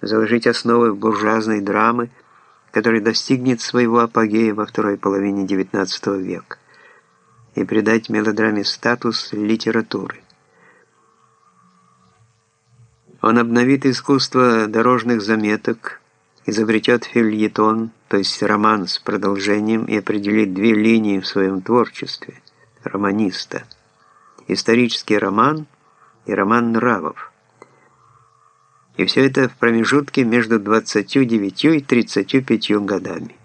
заложить основы буржуазной драмы, которая достигнет своего апогея во второй половине XIX века, и придать мелодраме статус литературы. Он обновит искусство дорожных заметок, изобретет фильетон, то есть роман с продолжением, и определит две линии в своем творчестве – романиста. Исторический роман и роман нравов. И все это в промежутке между 29 и 35 годами.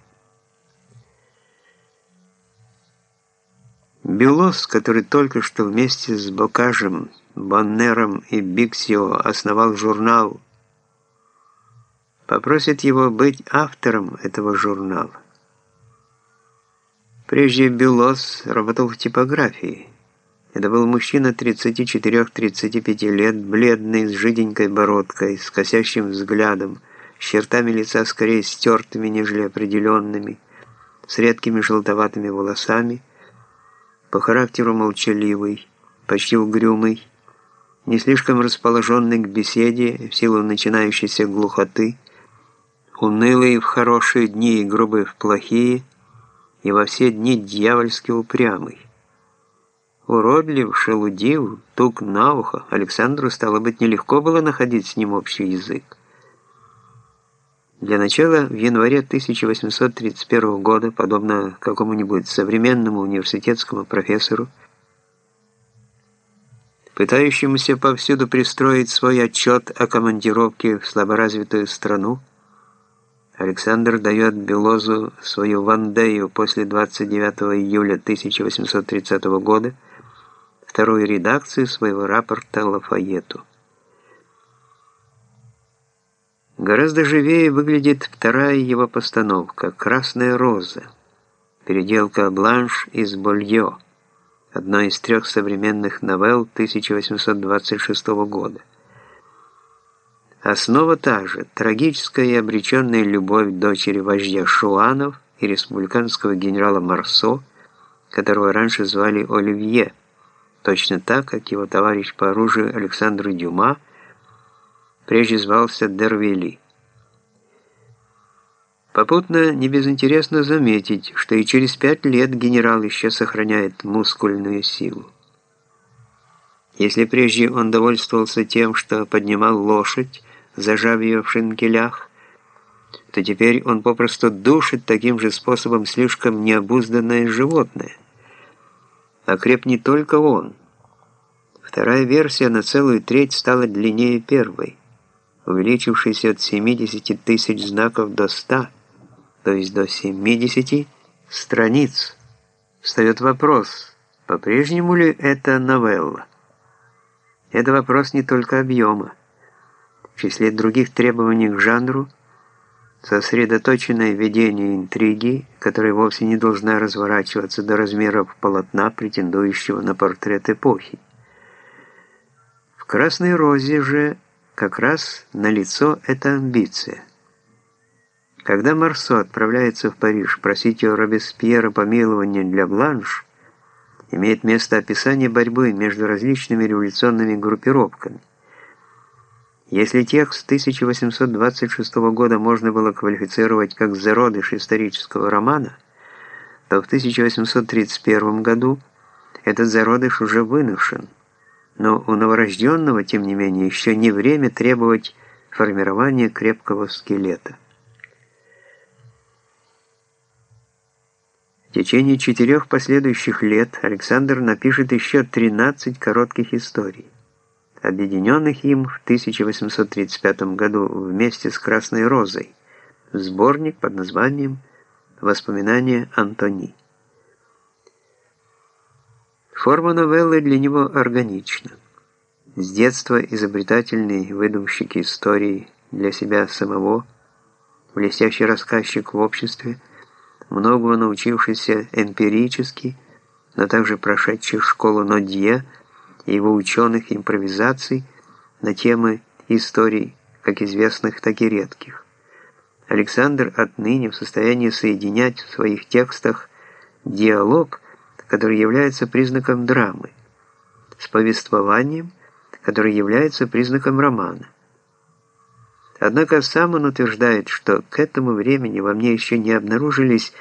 Белос, который только что вместе с Бокажем, Боннером и Биксио основал журнал, попросит его быть автором этого журнала. Прежде Белос работал в типографии. Это был мужчина 34-35 лет, бледный, с жиденькой бородкой, с косящим взглядом, с чертами лица скорее стертыми, нежели определенными, с редкими желтоватыми волосами, по характеру молчаливый, почти угрюмый, не слишком расположенный к беседе в силу начинающейся глухоты, унылый в хорошие дни и грубый в плохие, и во все дни дьявольски упрямый. Уродлив, шелудив, тук на ухо, Александру, стало быть, нелегко было находить с ним общий язык. Для начала, в январе 1831 года, подобно какому-нибудь современному университетскому профессору, пытающемуся повсюду пристроить свой отчет о командировке в слаборазвитую страну, Александр дает Белозу свою Вандею после 29 июля 1830 года, вторую редакцию своего рапорта Лафайету. Гораздо живее выглядит вторая его постановка «Красная роза», переделка «Бланш» из Больё, одной из трех современных новелл 1826 года. Основа та же – трагическая и обреченная любовь дочери вождя Шуанов и республиканского генерала Марсо, которого раньше звали Оливье – точно так, как его товарищ по оружию Александр Дюма прежде звался Дервели. Попутно не безинтересно заметить, что и через пять лет генерал еще сохраняет мускульную силу. Если прежде он довольствовался тем, что поднимал лошадь, зажав ее в шинкелях, то теперь он попросту душит таким же способом слишком необузданное животное. Окреп не только он. Вторая версия на целую треть стала длиннее первой, увеличившись от 70 тысяч знаков до 100, то есть до 70 страниц. Встает вопрос, по-прежнему ли это новелла? Это вопрос не только объема. В числе других требований к жанру – сосредоточенное ведение интриги, которая вовсе не должна разворачиваться до размеров полотна, претендующего на портрет эпохи. В «Красной розе» же как раз налицо эта амбиция. Когда Марсо отправляется в Париж просить у Робеспьера помилования для Бланш, имеет место описание борьбы между различными революционными группировками – если текст 1826 года можно было квалифицировать как зародыш исторического романа, то в 1831 году этот зародыш уже выношен. Но у новорожденного, тем не менее, еще не время требовать формирования крепкого скелета. В течение четырех последующих лет Александр напишет еще 13 коротких историй объединенных им в 1835 году вместе с «Красной розой», сборник под названием «Воспоминания Антони». Форма новеллы для него органична. С детства изобретательный выдумщик истории для себя самого, блестящий рассказчик в обществе, многого научившийся эмпирически, но также прошедший школу Нодье – и его ученых импровизаций на темы историй, как известных, так и редких. Александр отныне в состоянии соединять в своих текстах диалог, который является признаком драмы, с повествованием, который является признаком романа. Однако сам он утверждает, что к этому времени во мне еще не обнаружились